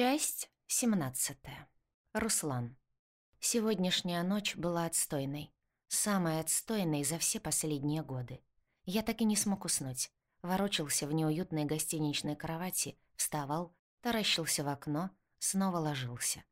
Часть 17. Руслан. Сегодняшняя ночь была отстойной. Самой отстойной за все последние годы. Я так и не смог уснуть. Ворочался в неуютной гостиничной кровати, вставал, таращился в окно, снова ложился.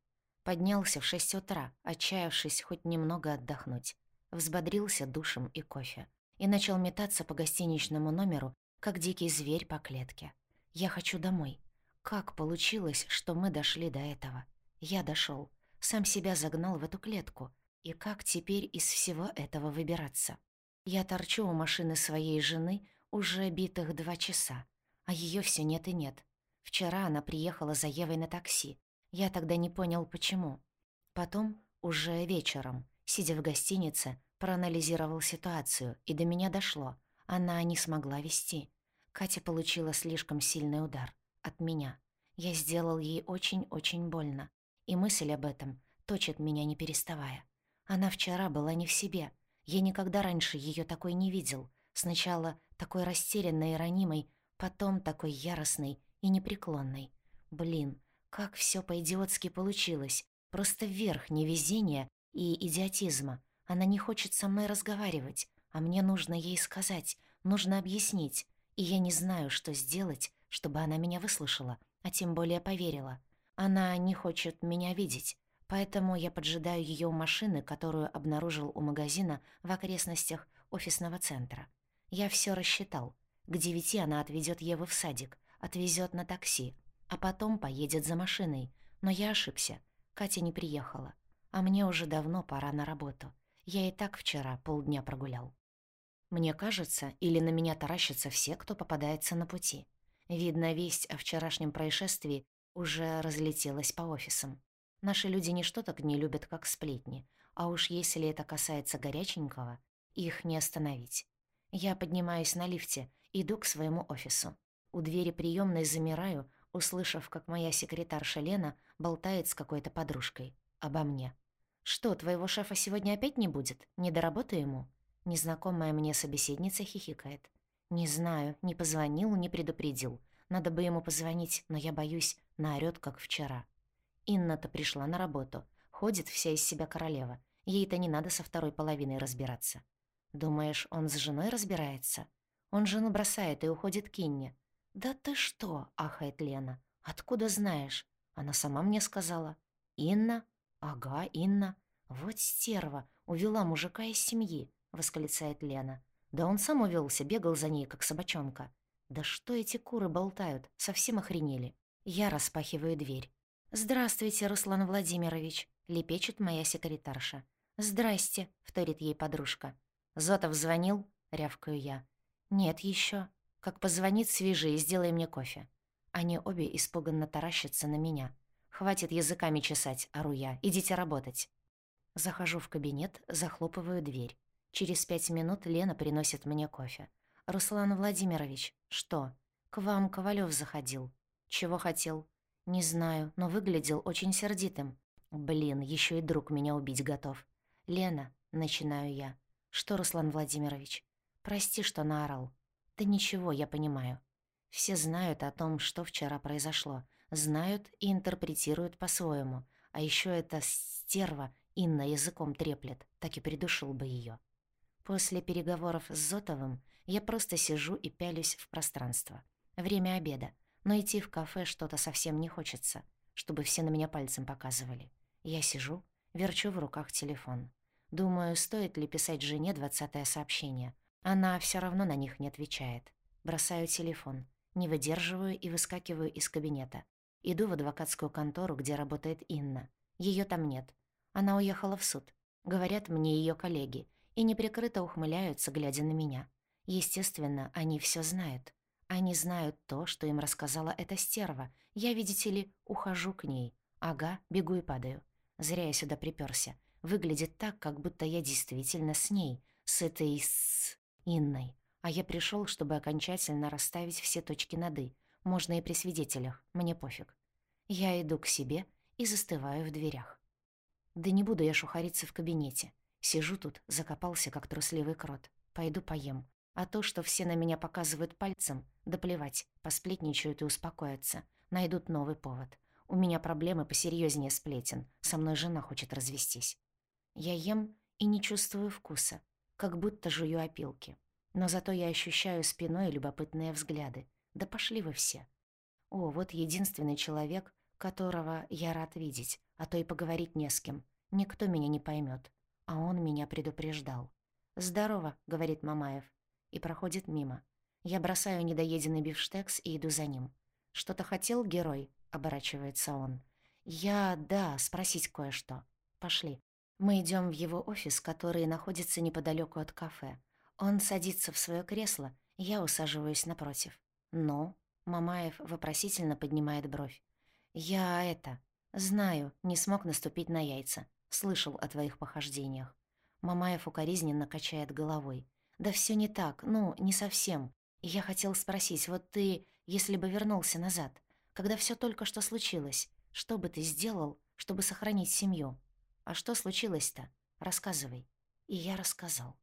Поднялся в шесть утра, отчаявшись хоть немного отдохнуть. Взбодрился душем и кофе. И начал метаться по гостиничному номеру, как дикий зверь по клетке. Я хочу домой. Как получилось, что мы дошли до этого? Я дошёл, сам себя загнал в эту клетку. И как теперь из всего этого выбираться? Я торчу у машины своей жены уже битых два часа, а её всё нет и нет. Вчера она приехала за Евой на такси. Я тогда не понял, почему. Потом, уже вечером, сидя в гостинице, проанализировал ситуацию, и до меня дошло. Она не смогла вести. Катя получила слишком сильный удар от меня. Я сделал ей очень-очень больно. И мысль об этом точит меня не переставая. Она вчера была не в себе. Я никогда раньше ее такой не видел. Сначала такой растерянной и ранимой, потом такой яростной и непреклонной. Блин, как все по-идиотски получилось. Просто вверх невезения и идиотизма. Она не хочет со мной разговаривать, а мне нужно ей сказать, нужно объяснить. И я не знаю, что сделать, чтобы она меня выслушала, а тем более поверила. Она не хочет меня видеть, поэтому я поджидаю ее у машины, которую обнаружил у магазина в окрестностях офисного центра. Я все рассчитал. К девяти она отведет Еву в садик, отвезет на такси, а потом поедет за машиной. Но я ошибся. Катя не приехала. А мне уже давно пора на работу. Я и так вчера полдня прогулял. Мне кажется, или на меня таращатся все, кто попадается на пути. Видно, весть о вчерашнем происшествии уже разлетелась по офисам. Наши люди ничто так не любят, как сплетни, а уж если это касается горяченького, их не остановить. Я поднимаюсь на лифте, иду к своему офису. У двери приёмной замираю, услышав, как моя секретарша Лена болтает с какой-то подружкой. Обо мне. «Что, твоего шефа сегодня опять не будет? Не до работы ему?» Незнакомая мне собеседница хихикает. «Не знаю, не позвонил, не предупредил. Надо бы ему позвонить, но я боюсь, наорёт, как вчера». Инна-то пришла на работу. Ходит вся из себя королева. Ей-то не надо со второй половиной разбираться. Думаешь, он с женой разбирается? Он жену бросает и уходит к Инне. «Да ты что?» — ахает Лена. «Откуда знаешь?» Она сама мне сказала. «Инна?» «Ага, Инна. Вот стерва, увела мужика из семьи восклицает Лена. Да он сам увёлся, бегал за ней, как собачонка. Да что эти куры болтают, совсем охренели. Я распахиваю дверь. «Здравствуйте, Руслан Владимирович», — лепечет моя секретарша. «Здрасте», — вторит ей подружка. «Зотов звонил?» — рявкаю я. «Нет еще. Как позвонит, свежи и сделай мне кофе». Они обе испуганно таращатся на меня. «Хватит языками чесать», — ору я. «Идите работать». Захожу в кабинет, захлопываю дверь. Через пять минут Лена приносит мне кофе. «Руслан Владимирович, что? К вам Ковалёв заходил. Чего хотел? Не знаю, но выглядел очень сердитым. Блин, еще и друг меня убить готов. Лена, начинаю я. Что, Руслан Владимирович? Прости, что наорал. Да ничего, я понимаю. Все знают о том, что вчера произошло. Знают и интерпретируют по-своему. А еще эта стерва Инна языком треплет, так и придушил бы ее. После переговоров с Зотовым я просто сижу и пялюсь в пространство. Время обеда, но идти в кафе что-то совсем не хочется, чтобы все на меня пальцем показывали. Я сижу, верчу в руках телефон. Думаю, стоит ли писать жене двадцатое сообщение. Она все равно на них не отвечает. Бросаю телефон, не выдерживаю и выскакиваю из кабинета. Иду в адвокатскую контору, где работает Инна. Ее там нет. Она уехала в суд. Говорят мне ее коллеги — и неприкрыто ухмыляются, глядя на меня. Естественно, они все знают. Они знают то, что им рассказала эта стерва. Я, видите ли, ухожу к ней. Ага, бегу и падаю. Зря я сюда припёрся. Выглядит так, как будто я действительно с ней, с этой... с... Инной. А я пришёл, чтобы окончательно расставить все точки над «и». Можно и при свидетелях, мне пофиг. Я иду к себе и застываю в дверях. Да не буду я шухариться в кабинете. Сижу тут, закопался, как трусливый крот. Пойду поем. А то, что все на меня показывают пальцем, да плевать, посплетничают и успокоятся. Найдут новый повод. У меня проблемы посерьезнее сплетен. Со мной жена хочет развестись. Я ем и не чувствую вкуса, как будто жую опилки. Но зато я ощущаю спиной любопытные взгляды. Да пошли вы все. О, вот единственный человек, которого я рад видеть, а то и поговорить не с кем. Никто меня не поймет, А он меня предупреждал. «Здорово», — говорит Мамаев, и проходит мимо. Я бросаю недоеденный бифштекс и иду за ним. «Что-то хотел, герой?» — оборачивается он. «Я... да, спросить кое-что. Пошли». Мы идем в его офис, который находится неподалеку от кафе. Он садится в свое кресло, я усаживаюсь напротив. «Ну?» — Мамаев вопросительно поднимает бровь. «Я это... знаю, не смог наступить на яйца. Слышал о твоих похождениях». Мамаев укоризненно качает головой. «Да все не так, ну, не совсем. Я хотел спросить, вот ты, если бы вернулся назад, когда все только что случилось, что бы ты сделал, чтобы сохранить семью?» «А что случилось-то? Рассказывай». И я рассказал.